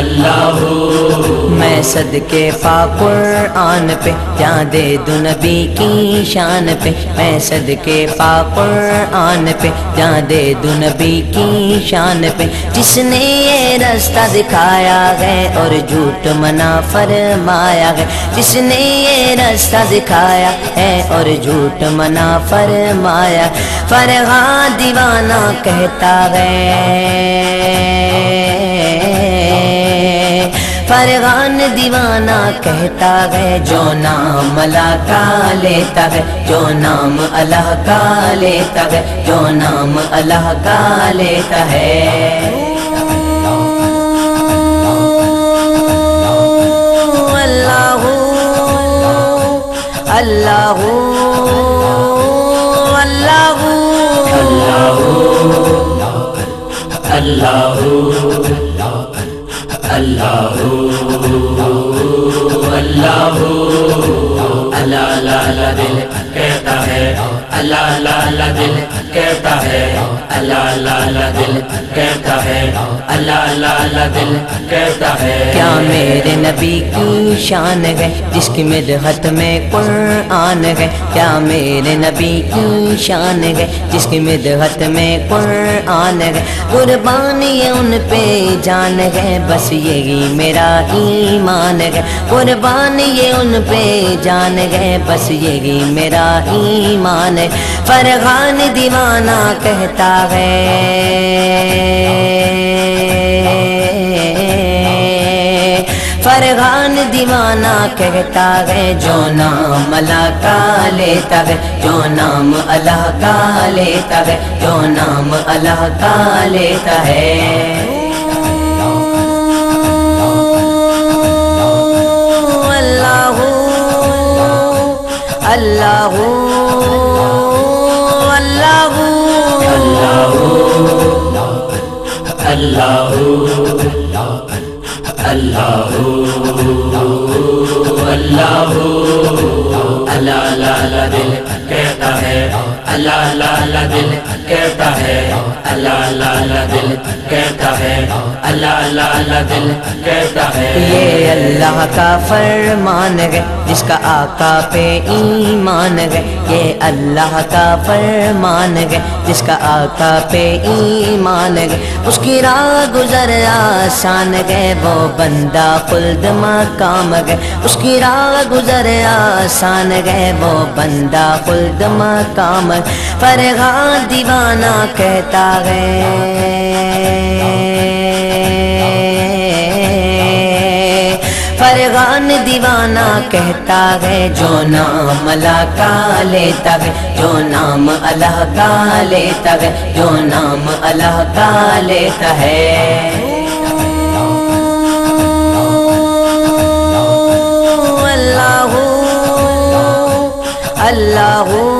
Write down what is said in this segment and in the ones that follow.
اللہ۔ میں صدقے پا قرآن پہ جان دے دو نبی کی شان پہ۔ میں صدقے پا قرآن پہ جان دے دو نبی کی شان پہ۔ جس نے یہ رستہ دکھایا ہے اور جھوٹ منا فرمایا ہے۔ جس نے یہ رستہ دکھایا ہے اور جھوٹ منا فرمایا فرحان دیوانہ کہتا ہے۔ فرغان دیوانہ کہتا ہے، جو نام اللہ کا لیتا ہے، جو نام اللہ کا لیتا ہے، جو نام اللہ کا لیتا ہے۔ اللہ دل کہتا ہے، اللہ اللہ اللہ دل کہتا ہے، اللہ اللہ اللہ دل کہتا ہے، اللہ اللہ اللہ دل کہتا ہے۔ کیا میں نبی کی شان ہے، جس کی مدحت میں قرآن ہے۔ کیا میرے نبی کی شان ہے، جس کی مدحت میں قرآن ہے۔ قربانی ان پہ جان ہے، بس یہی میرا ایمان ہے۔ قربانی یہ ان پہ جان ہے، بس یہی میرا ایمان ہے۔ فرغان دیوانہ کہتا ہے۔ فرغان دیوانہ کہتا ہے، جو نام اللہ کا لیتا ہے، جو نام اللہ کا لیتا ہے، جو نام اللہ کا لیتا ہے۔ اللہ اللہ اللہ اللہ اللہ اللہ اللہ اللہ دل اللہ اللہ اللہ دل کہتا ہے۔ اللہ اللہ اللہ دل کہتا ہے۔ اللہ اللہ اللہ دل کہتا ہے۔ یہ اللہ کا فرمان ہے، جس کا آقا پہ ایمان ہے۔ یہ اللہ کا فرمان ہے، جس کا آقا پہ ایمان ہے۔ اس کی راہ گزر آسان ہے، وہ بندہ خلد مقام ہے۔ اس کی راہ گزر آسان ہے، وہ بندہ خلد مقام ہے فرغان دیوانہ کہتا ہے۔ فرغان دیوانہ کہتا ہے، جو نام اللہ کا لیتا ہے، جو نام اللہ کا لیتا ہے، جو نام اللہ کا لیتا ہے۔ اللہ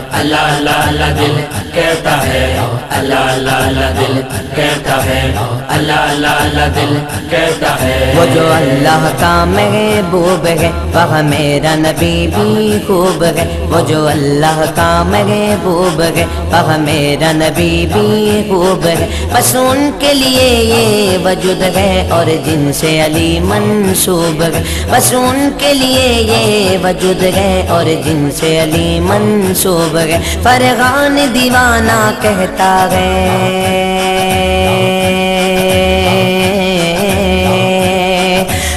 اللہ اللہ اللہ دل کہتا ہے۔ اللہ اللہ اللہ دل کہتا ہے۔ اللہ اللہ اللہ دل کہتا ہے۔ وہ جو اللہ کا محبوب ہے، وہ میرا نبی بھی خوب ہے۔ وہ جو اللہ کا محبوب ہے، وہ میرا نبی بھی خوب ہے۔ بس ان کے لیے یہ وجود ہے اور جن سے علی منصوب ہے۔ بس ان کے لیے یہ وجود ہے اور جن سے علی منصوب ہے۔ ہے، فرغان دیوانہ کہتا ہے۔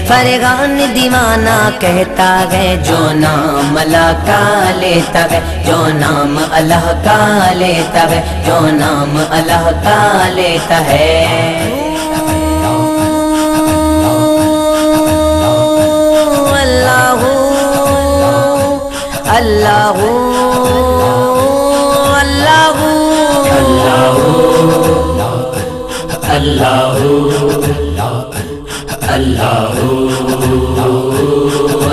فرغان دیوانہ کہتا ہے، جو نام اللہ کا لیتا ہے، جو نام اللہ کا لیتا ہے، جو نام اللہ کا لیتا ہے۔ اللہ اللہ اللہ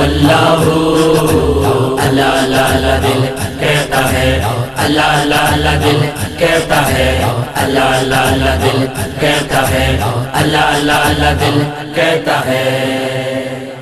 اللہ اللہ اللہ دل کہتا ہے اللہ اللہ دل کہتا ہے اللہ اللہ دل کہتا ہے اللہ اللہ دل کہتا ہے